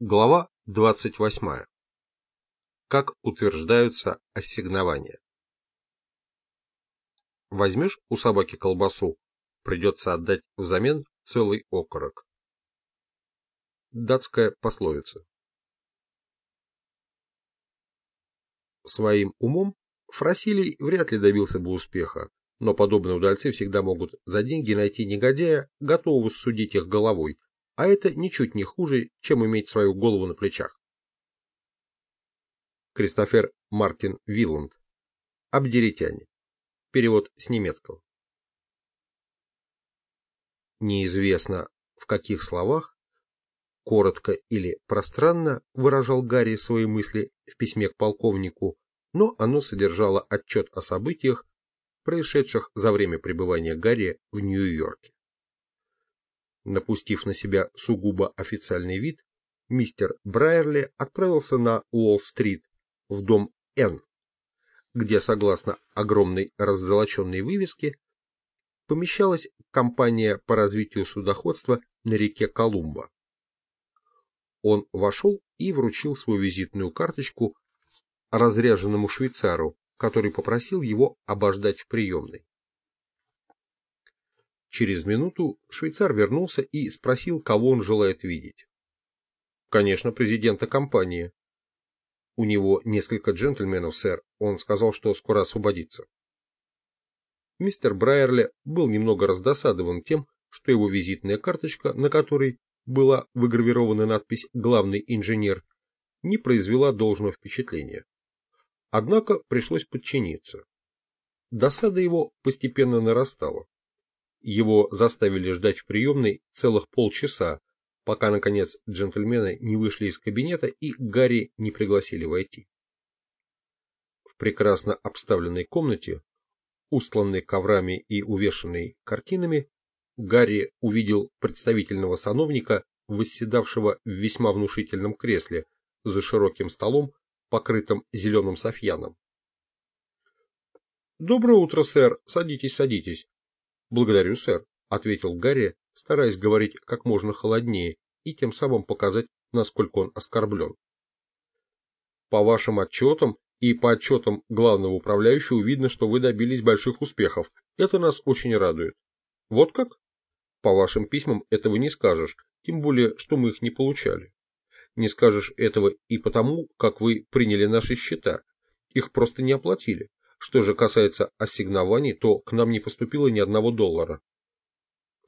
Глава 28. Как утверждаются ассигнования. Возьмешь у собаки колбасу, придется отдать взамен целый окорок. Датская пословица. Своим умом Фрасилий вряд ли добился бы успеха, но подобные удальцы всегда могут за деньги найти негодяя, готового судить их головой, а это ничуть не хуже, чем иметь свою голову на плечах. Кристофер Мартин Вилланд. Абдеритяне. Перевод с немецкого. Неизвестно, в каких словах, коротко или пространно выражал Гарри свои мысли в письме к полковнику, но оно содержало отчет о событиях, происшедших за время пребывания Гарри в Нью-Йорке. Напустив на себя сугубо официальный вид, мистер Брайерли отправился на Уолл-стрит, в дом Н, где, согласно огромной раззолоченной вывеске, помещалась компания по развитию судоходства на реке Колумба. Он вошел и вручил свою визитную карточку разряженному швейцару, который попросил его обождать в приемной. Через минуту швейцар вернулся и спросил, кого он желает видеть. Конечно, президента компании. У него несколько джентльменов, сэр. Он сказал, что скоро освободится. Мистер Брайерли был немного раздосадован тем, что его визитная карточка, на которой была выгравирована надпись «Главный инженер», не произвела должного впечатления. Однако пришлось подчиниться. Досада его постепенно нарастала. Его заставили ждать в приемной целых полчаса, пока, наконец, джентльмены не вышли из кабинета и Гарри не пригласили войти. В прекрасно обставленной комнате, устланной коврами и увешанной картинами, Гарри увидел представительного сановника, восседавшего в весьма внушительном кресле за широким столом, покрытым зеленым софьяном. «Доброе утро, сэр. Садитесь, садитесь. «Благодарю, сэр», — ответил Гарри, стараясь говорить как можно холоднее и тем самым показать, насколько он оскорблен. «По вашим отчетам и по отчетам главного управляющего видно, что вы добились больших успехов. Это нас очень радует». «Вот как?» «По вашим письмам этого не скажешь, тем более, что мы их не получали. Не скажешь этого и потому, как вы приняли наши счета. Их просто не оплатили. Что же касается ассигнований, то к нам не поступило ни одного доллара.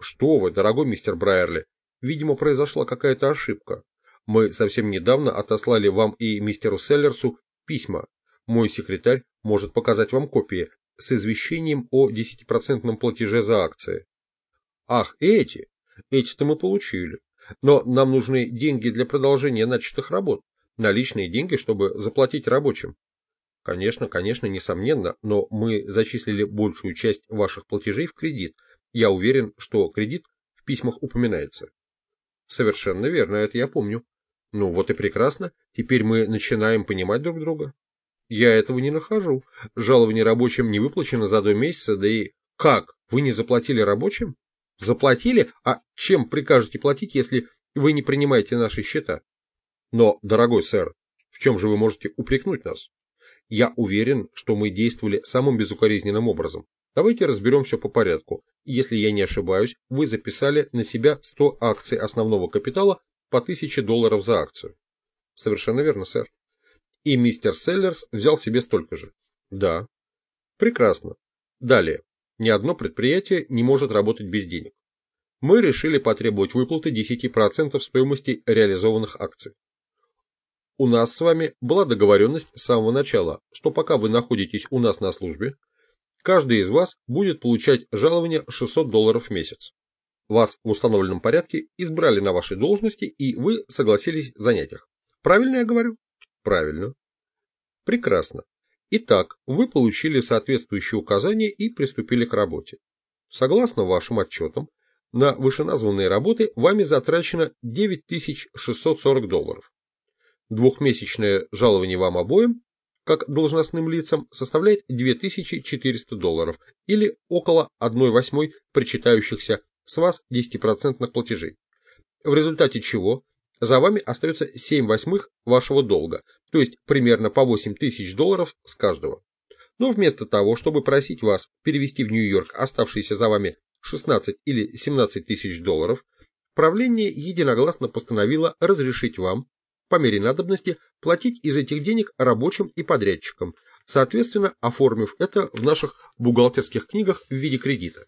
Что вы, дорогой мистер Брайерли, видимо, произошла какая-то ошибка. Мы совсем недавно отослали вам и мистеру Селлерсу письма. Мой секретарь может показать вам копии с извещением о 10% платеже за акции. Ах, эти? Эти-то мы получили. Но нам нужны деньги для продолжения начатых работ. Наличные деньги, чтобы заплатить рабочим. Конечно, конечно, несомненно, но мы зачислили большую часть ваших платежей в кредит. Я уверен, что кредит в письмах упоминается. Совершенно верно, это я помню. Ну вот и прекрасно, теперь мы начинаем понимать друг друга. Я этого не нахожу. Жалование рабочим не выплачено за два месяца, да и... Как? Вы не заплатили рабочим? Заплатили? А чем прикажете платить, если вы не принимаете наши счета? Но, дорогой сэр, в чем же вы можете упрекнуть нас? Я уверен, что мы действовали самым безукоризненным образом. Давайте разберем все по порядку. Если я не ошибаюсь, вы записали на себя 100 акций основного капитала по 1000 долларов за акцию. Совершенно верно, сэр. И мистер Селлерс взял себе столько же. Да. Прекрасно. Далее. Ни одно предприятие не может работать без денег. Мы решили потребовать выплаты 10% стоимости реализованных акций. У нас с вами была договоренность с самого начала, что пока вы находитесь у нас на службе, каждый из вас будет получать жалование 600 долларов в месяц. Вас в установленном порядке избрали на ваши должности, и вы согласились занять их. Правильно я говорю? Правильно. Прекрасно. Итак, вы получили соответствующие указания и приступили к работе. Согласно вашим отчетам, на вышеназванные работы вами затрачено 9640 долларов. Двухмесячное жалование вам обоим, как должностным лицам, составляет 2400 долларов или около 1 восьмой причитающихся с вас 10% платежей, в результате чего за вами остается 7 восьмых вашего долга, то есть примерно по 8 тысяч долларов с каждого. Но вместо того, чтобы просить вас перевести в Нью-Йорк оставшиеся за вами 16 или 17 тысяч долларов, правление единогласно постановило разрешить вам, по мере надобности, платить из этих денег рабочим и подрядчикам, соответственно оформив это в наших бухгалтерских книгах в виде кредита.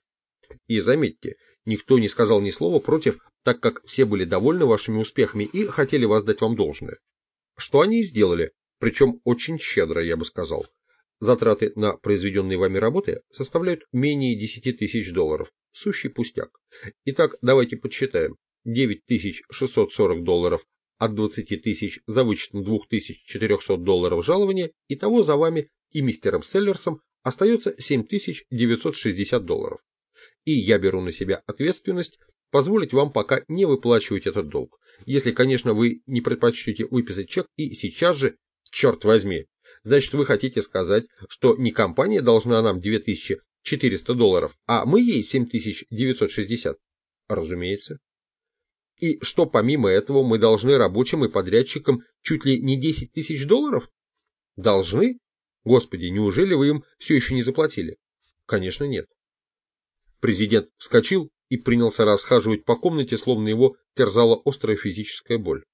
И заметьте, никто не сказал ни слова против, так как все были довольны вашими успехами и хотели воздать вам должное. Что они и сделали, причем очень щедро, я бы сказал. Затраты на произведенные вами работы составляют менее 10 тысяч долларов, сущий пустяк. Итак, давайте подсчитаем. 9640 долларов от 20 тысяч за вычетом 2400 долларов жалования, и того за вами и мистером Селлерсом остается 7960 долларов. И я беру на себя ответственность позволить вам пока не выплачивать этот долг, если, конечно, вы не предпочтете выписать чек и сейчас же, черт возьми, значит вы хотите сказать, что не компания должна нам 2400 долларов, а мы ей 7960? Разумеется. И что помимо этого мы должны рабочим и подрядчикам чуть ли не 10 тысяч долларов? Должны? Господи, неужели вы им все еще не заплатили? Конечно, нет. Президент вскочил и принялся расхаживать по комнате, словно его терзала острая физическая боль.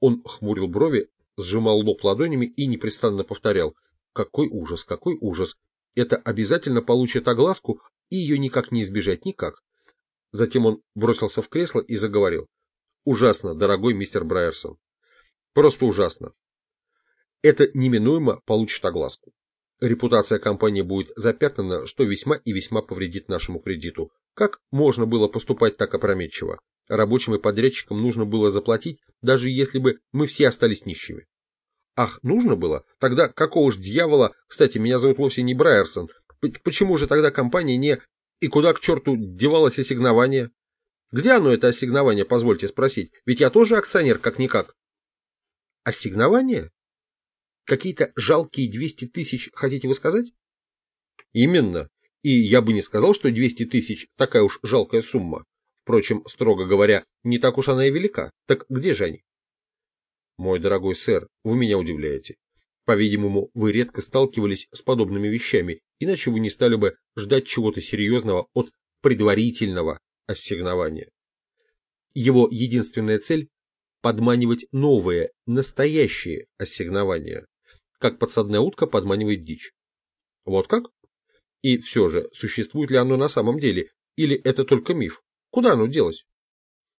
Он хмурил брови, сжимал лоб ладонями и непрестанно повторял «Какой ужас, какой ужас! Это обязательно получит огласку, и ее никак не избежать, никак. Затем он бросился в кресло и заговорил. Ужасно, дорогой мистер Брайерсон. Просто ужасно. Это неминуемо получит огласку. Репутация компании будет запятнана, что весьма и весьма повредит нашему кредиту. Как можно было поступать так опрометчиво? Рабочим и подрядчикам нужно было заплатить, даже если бы мы все остались нищими. Ах, нужно было? Тогда какого ж дьявола... Кстати, меня зовут вовсе не Брайерсон. Почему же тогда компания не... И куда к черту девалось ассигнование? Где оно, это ассигнование, позвольте спросить? Ведь я тоже акционер, как-никак. Ассигнование? Какие-то жалкие 200 тысяч, хотите вы сказать? Именно. И я бы не сказал, что 200 тысяч такая уж жалкая сумма. Впрочем, строго говоря, не так уж она и велика. Так где же они? Мой дорогой сэр, вы меня удивляете. По-видимому, вы редко сталкивались с подобными вещами, иначе вы не стали бы ждать чего-то серьезного от предварительного ассигнования. Его единственная цель – подманивать новые, настоящие ассигнования, как подсадная утка подманивает дичь. Вот как? И все же, существует ли оно на самом деле, или это только миф? Куда оно делось?